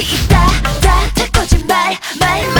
있다. 다, 다 거짓말 말